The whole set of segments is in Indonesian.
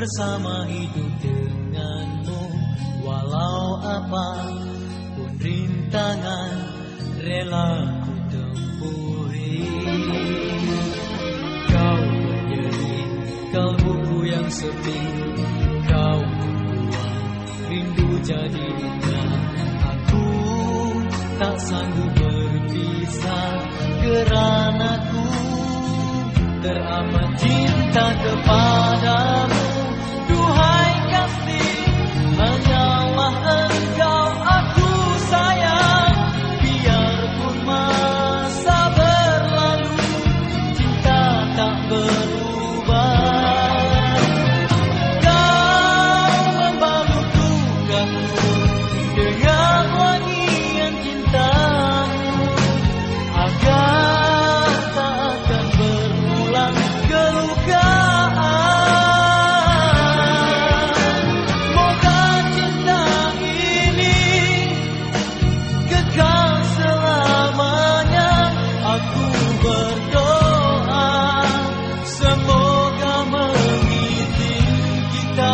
bersama hidup denganmu. Walau apa pun rintangan rela ku tempuhi. Kau menjadi kalbuku yang sepi. Kau membuat rindu jadi duka Aku tak sanggup berpisah. Kerana ku teramat cinta kepadamu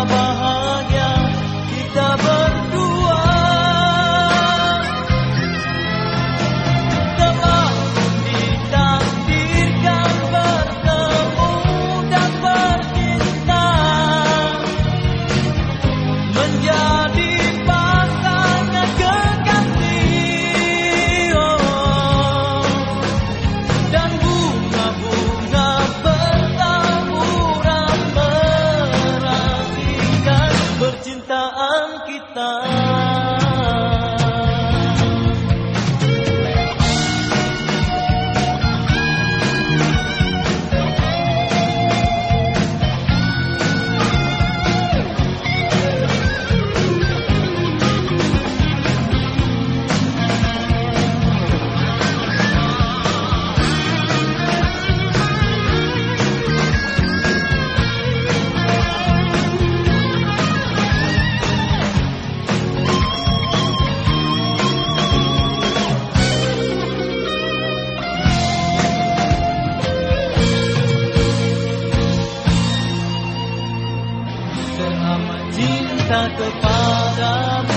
bahagia Kita berdua kita. Cinta kepadamu